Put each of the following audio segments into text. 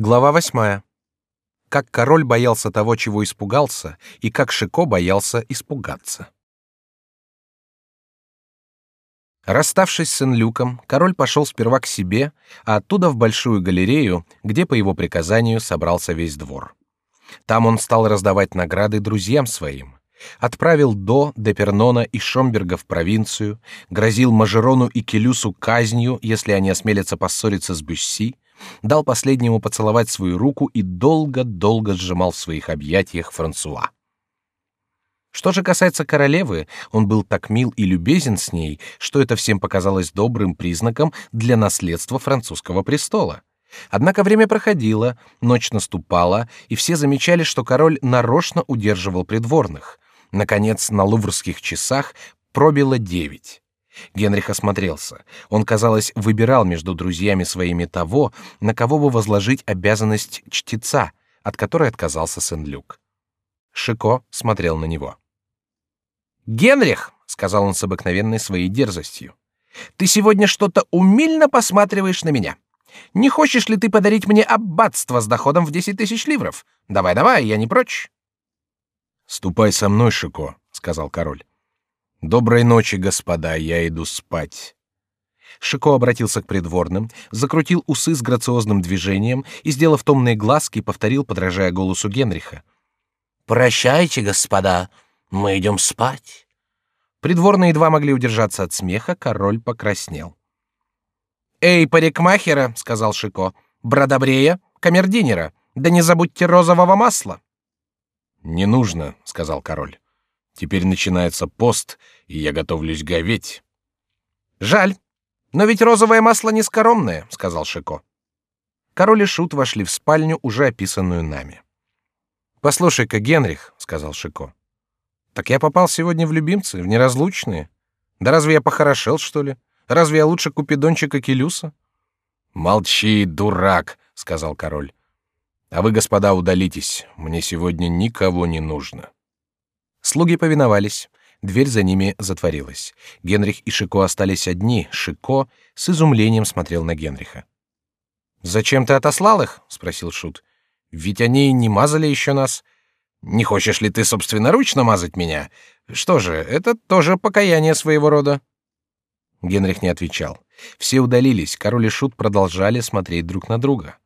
Глава восьмая. Как король боялся того, чего испугался, и как Шико боялся испугаться. Расставшись с Энлюком, король пошел сперва к себе, а оттуда в большую галерею, где по его приказанию собрался весь двор. Там он стал раздавать награды друзьям своим. Отправил до Депернона и Шомберга в провинцию, грозил Мажерону и Келюсу казнью, если они осмелятся поссориться с Бюсси, дал последнему поцеловать свою руку и долго-долго сжимал в своих объятиях Франсуа. Что же касается королевы, он был так мил и любезен с ней, что это всем показалось добрым признаком для наследства французского престола. Однако время проходило, ночь наступала, и все замечали, что король нарочно удерживал придворных. Наконец, на луврских часах пробило девять. Генрих осмотрелся. Он, казалось, выбирал между друзьями своими того, на кого бы возложить обязанность чтеца, от которой отказался Сен-Люк. Шико смотрел на него. «Генрих!» — сказал он с обыкновенной своей дерзостью. «Ты сегодня что-то умильно посматриваешь на меня. Не хочешь ли ты подарить мне аббатство с доходом в десять тысяч ливров? Давай-давай, я не прочь». «Ступай со мной, Шико», — сказал король. Доброй ночи, господа, я иду спать. Шико обратился к придворным, закрутил усы с грациозным движением и, сделав томные глазки, повторил, подражая голосу Генриха: "Прощайте, господа, мы идем спать". Придворные едва могли удержаться от смеха, король покраснел. "Эй, парикмахера", сказал Шико, "бродобрея, камердинера, да не забудьте розового масла". "Не нужно", сказал король. Теперь начинается пост, и я готовлюсь говеть. Жаль, но ведь розовое масло не скоромное, сказал Шико. Король и шут вошли в спальню, уже описанную нами. Послушай-ка, Генрих, сказал Шико. Так я попал сегодня в любимцы, в неразлучные. Да разве я похорошел, что ли? Разве я лучше купидончика Келюса? Молчи, дурак, сказал король. А вы, господа, удалитесь. Мне сегодня никого не нужно. Слуги повиновались. Дверь за ними затворилась. Генрих и Шико остались одни. Шико с изумлением смотрел на Генриха. Зачем ты отослал их? – спросил шут. Ведь они не мазали еще нас. Не хочешь ли ты собственноручно мазать меня? Что же, это тоже покаяние своего рода. Генрих не отвечал. Все удалились. Король и шут продолжали смотреть друг на друга.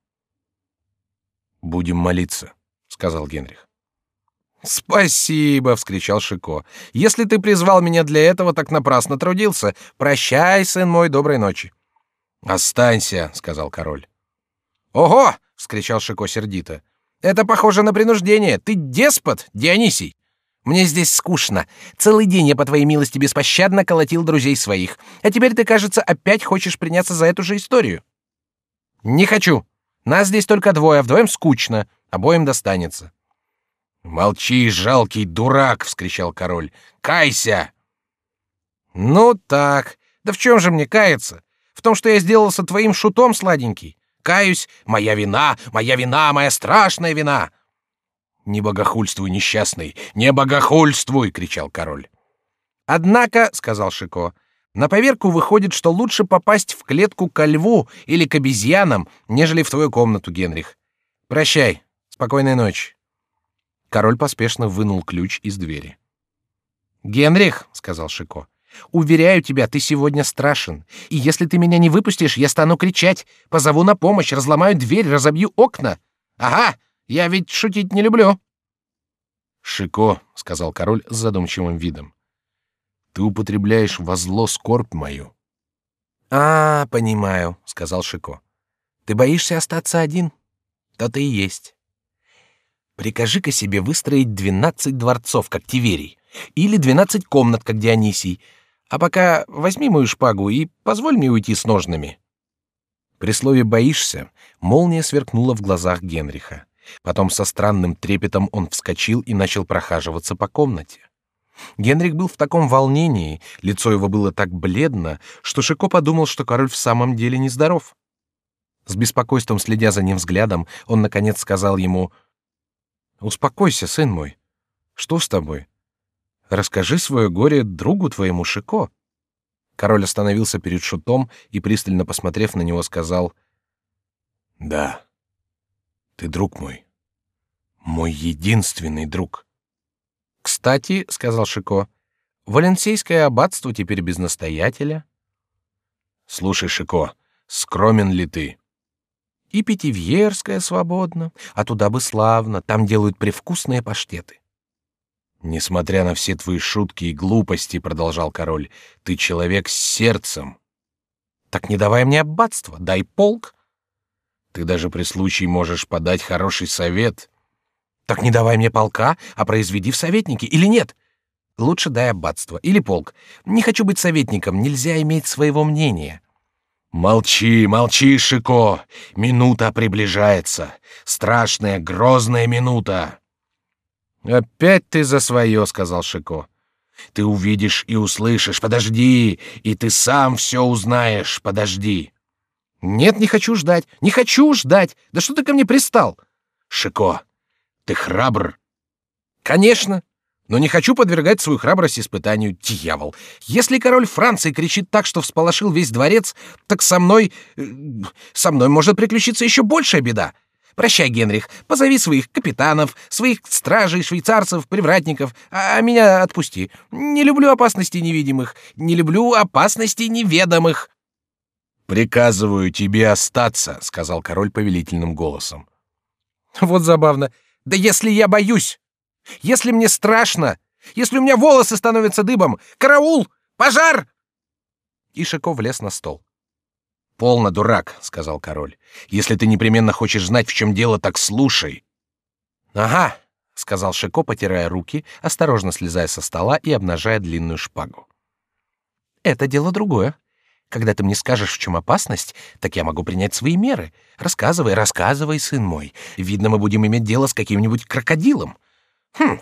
Будем молиться, сказал Генрих. Спасибо, вскричал Шико. Если ты призвал меня для этого, так напрасно трудился. Прощай, сын мой, доброй ночи. Останься, сказал король. Ого, вскричал Шико сердито. Это похоже на принуждение. Ты деспот, Дионисий. Мне здесь скучно. Целый день я по твоей милости беспощадно колотил друзей своих, а теперь ты, кажется, опять хочешь приняться за эту же историю. Не хочу. Нас здесь только двое, а вдвоем скучно, обоим достанется. Молчи, жалкий дурак, вскричал король. Кайся. Ну так. Да в чем же мне каяться? В том, что я сделался твоим шутом, сладенький. Каюсь, моя вина, моя вина, моя страшная вина. Не богохульствуй, несчастный, не богохульствуй, кричал король. Однако, сказал Шико, на поверку выходит, что лучше попасть в клетку ко льву или к обезьянам, нежели в твою комнату, Генрих. Прощай, спокойной ночи. Король поспешно вынул ключ из двери. Генрих, сказал Шико, уверяю тебя, ты сегодня страшен, и если ты меня не выпустишь, я стану кричать, позову на помощь, разломаю дверь, разобью окна. Ага, я ведь шутить не люблю. Шико, сказал король с задумчивым видом, ты употребляешь во скорбь мою. А, понимаю, сказал Шико. Ты боишься остаться один? То-то и есть. Прикажи-ка себе выстроить двенадцать дворцов, как Тиверий, или двенадцать комнат, как Дионисий. А пока возьми мою шпагу и позволь мне уйти с ножными. При слове боишься молния сверкнула в глазах Генриха. Потом со странным трепетом он вскочил и начал прохаживаться по комнате. Генрих был в таком волнении, лицо его было так бледно, что Шико подумал, что король в самом деле нездоров. С беспокойством следя за ним взглядом, он наконец сказал ему: Успокойся, сын мой. Что с тобой? Расскажи свое горе другу твоему Шико. Король остановился перед шутом и пристально посмотрев на него сказал: "Да, Ты друг мой, мой единственный друг. Кстати, сказал Шико, Валенсейское аббатство теперь без настоятеля. Слушай, Шико, скромен ли ты? И Пятивьерская свободно, а туда бы славно, там делают привкусные паштеты. Несмотря на все твои шутки и глупости, продолжал король, ты человек с сердцем. Так не давай мне аббатство, дай полк. Ты даже при случае можешь подать хороший совет. Так не давай мне полка, а произведи в советники или нет? Лучше дай аббатство или полк. Не хочу быть советником, нельзя иметь своего мнения. Молчи, молчи, Шико. Минута приближается. Страшная, грозная минута. Опять ты за свое, сказал Шико. Ты увидишь и услышишь. Подожди, и ты сам все узнаешь. Подожди. Нет, не хочу ждать, не хочу ждать. Да что ты ко мне пристал? Шико, ты храбр? Конечно, но не хочу подвергать свою храбрость испытанию. Дьявол! Если король Франции кричит так, что всполошил весь дворец, так со мной... Э, со мной может приключиться еще большая беда. Прощай, Генрих, позови своих капитанов, своих стражей, швейцарцев, привратников, а меня отпусти. Не люблю опасностей невидимых, не люблю опасностей неведомых. Приказываю тебе остаться, сказал король повелительным голосом. Вот забавно. Да если я боюсь, если мне страшно, если у меня волосы становятся дыбом, караул, пожар! Ишаков влез на стол. Полно, дурак, сказал король. Если ты непременно хочешь знать, в чем дело, так слушай. Ага, сказал Шико, потирая руки, осторожно слезая со стола и обнажая длинную шпагу. Это дело другое. Когда ты мне скажешь, в чем опасность, так я могу принять свои меры. Рассказывай, рассказывай, сын мой. Видно, мы будем иметь дело с каким-нибудь крокодилом. Хм,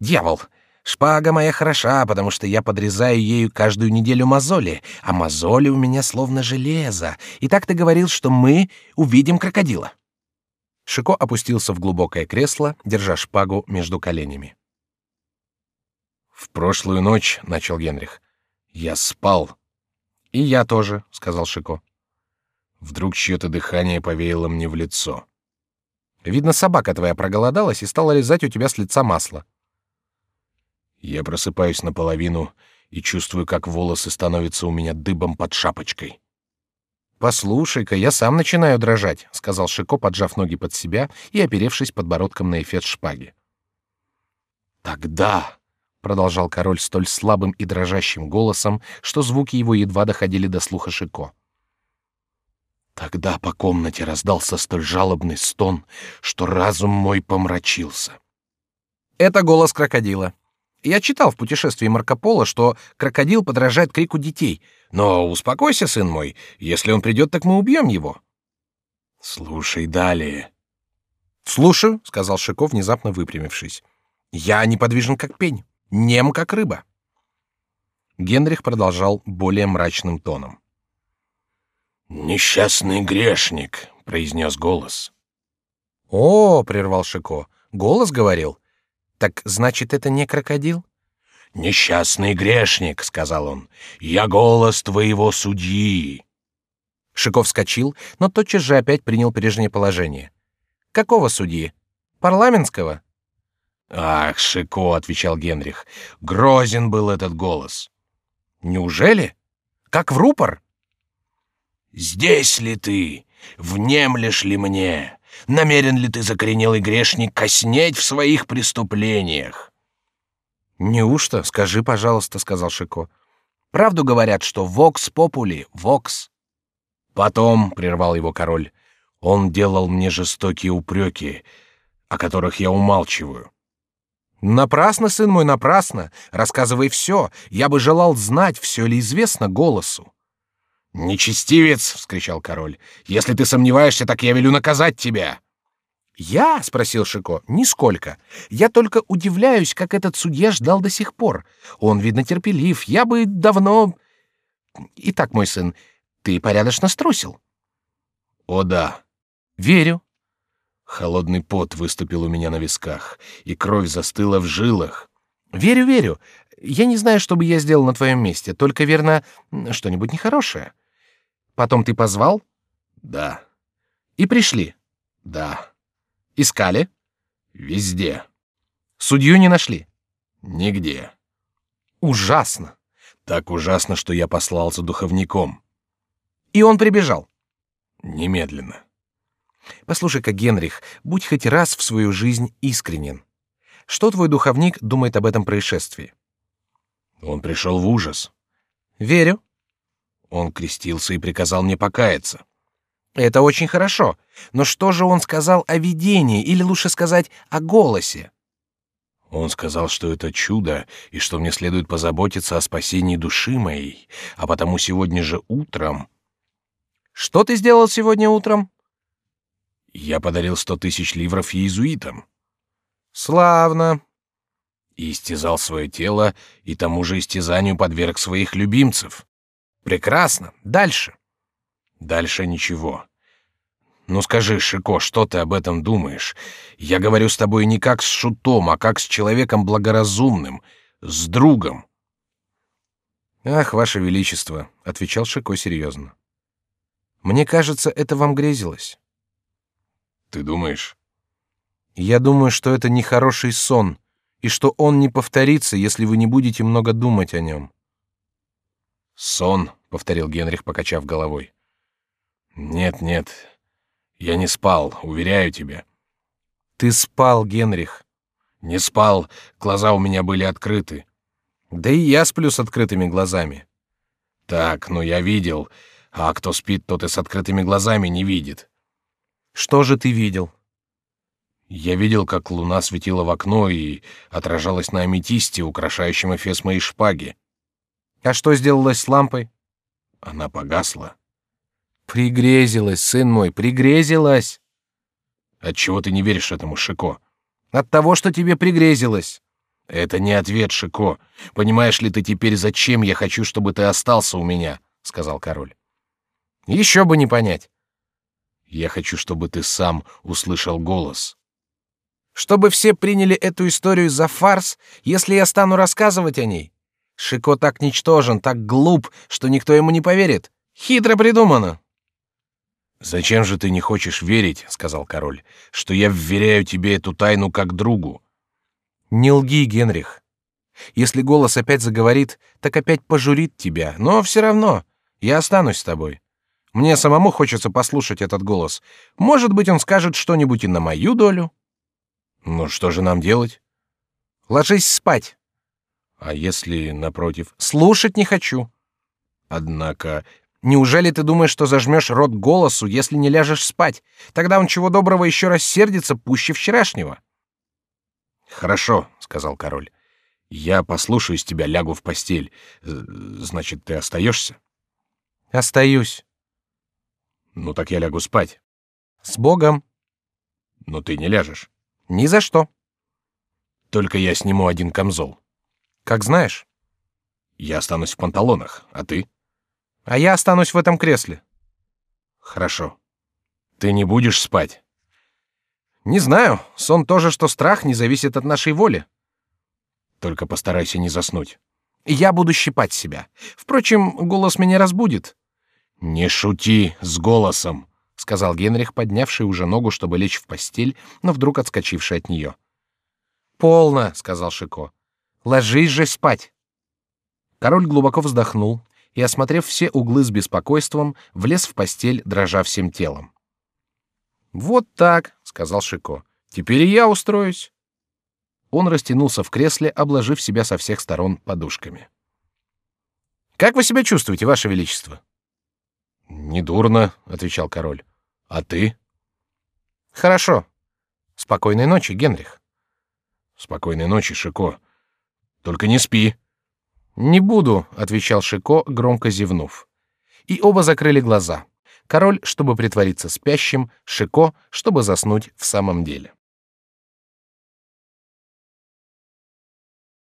дьявол. Шпага моя хороша, потому что я подрезаю ею каждую неделю мозоли, а мозоли у меня словно железо. И так ты говорил, что мы увидим крокодила. Шико опустился в глубокое кресло, держа шпагу между коленями. В прошлую ночь, начал Генрих, я спал. И я тоже, сказал Шико. Вдруг чье-то дыхание повеяло мне в лицо. Видно, собака твоя проголодалась и стала лизать у тебя с лица масло. Я просыпаюсь наполовину и чувствую, как волосы становятся у меня дыбом под шапочкой. Послушай-ка, я сам начинаю дрожать, сказал Шико, поджав ноги под себя и оперевшись подбородком на эфес шпаги. Тогда, продолжал король столь слабым и дрожащим голосом, что звуки его едва доходили до слуха Шико. Тогда по комнате раздался столь жалобный стон, что разум мой помрачился. Это голос крокодила. Я читал в путешествии Марко Поло, что крокодил подражает крику детей. Но успокойся, сын мой. Если он придет, так мы убьем его. Слушай далее. Слушаю, сказал Шиков, внезапно выпрямившись. Я неподвижен как пень, нем как рыба. Генрих продолжал более мрачным тоном. Несчастный грешник, произнес голос. О, прервал Шико, голос говорил. Так значит, это не крокодил? Несчастный грешник, сказал он. Я голос твоего судьи. Шиков вскочил, но тотчас же опять принял прежнее положение. Какого судьи? Парламентского? Ах, Шико, отвечал Генрих, грозен был этот голос. Неужели? Как в рупор? Здесь ли ты? Внемлешь ли мне? Намерен ли ты, закоренелый грешник, коснеть в своих преступлениях? Неужто? Скажи, пожалуйста, сказал Шико. Правду говорят, что вокс попули, вокс. Потом, прервал его король, он делал мне жестокие упреки, о которых я умалчиваю. Напрасно, сын мой, напрасно. Рассказывай все. Я бы желал знать, все ли известно голосу. Нечестивец! – вскричал король. Если ты сомневаешься, так я велю наказать тебя. Я спросил Шико. Нисколько. Я только удивляюсь, как этот судья ждал до сих пор. Он видно терпелив. Я бы давно. Итак, мой сын, ты порядочно струсил. О да. Верю. Холодный пот выступил у меня на висках, и кровь застыла в жилах. Верю, верю. Я не знаю, что бы я сделал на твоем месте, только верно что-нибудь нехорошее. Потом ты позвал? Да. И пришли? Да. Искали? Везде. Судью не нашли? Нигде. Ужасно. Так ужасно, что я послал за духовником. И он прибежал. Немедленно. Послушай-ка, Генрих, будь хоть раз в свою жизнь искренен. Что твой духовник думает об этом происшествии? Он пришел в ужас. Верю. Он крестился и приказал мне покаяться. Это очень хорошо. Но что же он сказал о видении, или лучше сказать, о голосе? Он сказал, что это чудо, и что мне следует позаботиться о спасении души моей, а потому сегодня же утром... Что ты сделал сегодня утром? Я подарил сто тысяч ливров иезуитам. Славно. И истязал свое тело, и тому же истязанию подверг своих любимцев. Прекрасно. Дальше. Дальше ничего. Ну скажи, Шико, что ты об этом думаешь? Я говорю с тобой не как с шутом, а как с человеком благоразумным, с другом. Ах, ваше величество, отвечал Шико серьезно. Мне кажется, это вам грезилось. Ты думаешь? Я думаю, что это нехороший сон, и что он не повторится, если вы не будете много думать о нем. Сон, повторил Генрих, покачав головой. Нет, нет, я не спал, уверяю тебя. Ты спал, Генрих. Не спал, глаза у меня были открыты. Да и я сплю с открытыми глазами. Так, ну я видел, а кто спит, тот и с открытыми глазами не видит. Что же ты видел? Я видел, как луна светила в окно и отражалась на аметисте, украшающем эфес моей шпаги. А что сделалось с лампой? Она погасла. Пригрезилась, сын мой, пригрезилась. От чего ты не веришь этому, Шико? От того, что тебе пригрезилось. Это не ответ, Шико. Понимаешь ли ты теперь, зачем я хочу, чтобы ты остался у меня? сказал король. Еще бы не понять. Я хочу, чтобы ты сам услышал голос. Чтобы все приняли эту историю за фарс, если я стану рассказывать о ней. Шико так ничтожен, так глуп, что никто ему не поверит. Хитро придумано. Зачем же ты не хочешь верить, сказал король, что я вверяю тебе эту тайну как другу? Не лги, Генрих. Если голос опять заговорит, так опять пожурит тебя, но все равно я останусь с тобой. Мне самому хочется послушать этот голос. Может быть, он скажет что-нибудь и на мою долю. Ну что же нам делать? Ложись спать. А если напротив? Слушать не хочу. Однако Неужели ты думаешь, что зажмешь рот голосу, если не ляжешь спать? Тогда он чего доброго еще рассердится пуще вчерашнего. Хорошо, сказал король. Я послушаюсь тебя, лягу в постель. Значит, ты остаешься? Остаюсь. Ну так я лягу спать. С Богом. Но ты не ляжешь. Ни за что. Только я сниму один камзол. Как знаешь. Я останусь в панталонах, а ты? А я останусь в этом кресле. Хорошо. Ты не будешь спать? Не знаю. Сон тоже, что страх, не зависит от нашей воли. Только постарайся не заснуть. Я буду щипать себя. Впрочем, голос меня разбудит. Не шути с голосом, сказал Генрих, поднявший уже ногу, чтобы лечь в постель, но вдруг отскочивший от нее. Полно, сказал Шико. Ложись же спать. Король глубоко вздохнул и, осмотрев все углы с беспокойством, влез в постель, дрожа всем телом. Вот так, сказал Шико. Теперь я устроюсь. Он растянулся в кресле, обложив себя со всех сторон подушками. Как вы себя чувствуете, ваше величество? Недурно, отвечал король. А ты? Хорошо. Спокойной ночи, Генрих. Спокойной ночи, Шико. Только не спи. Не буду, отвечал Шико, громко зевнув. И оба закрыли глаза. Король, чтобы притвориться спящим, Шико, чтобы заснуть в самом деле.